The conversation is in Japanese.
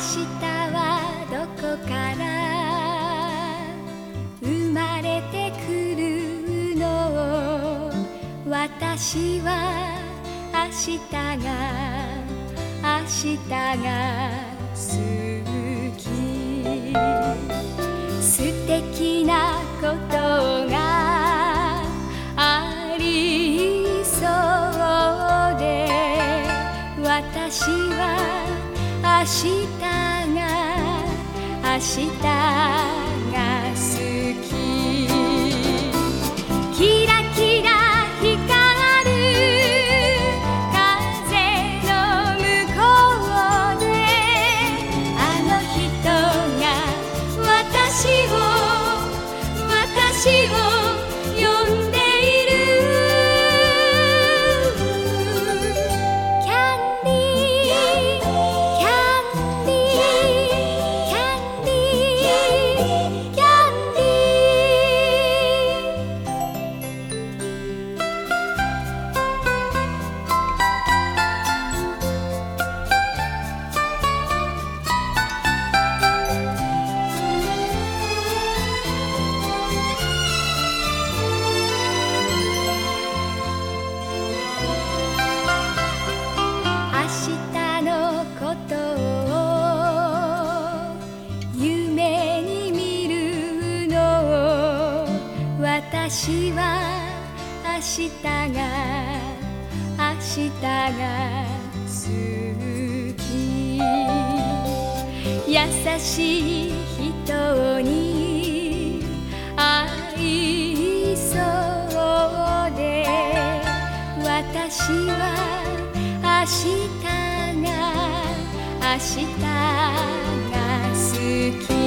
日はどこから生まれてくるの私は明日が明日が好き。素敵なことがありそうで私は明日が日が好き。キラキラ光る風の向こうであの人が私を私を私は明日が明日が好き。優しい人に会いそうで。私は明日が明日が好き。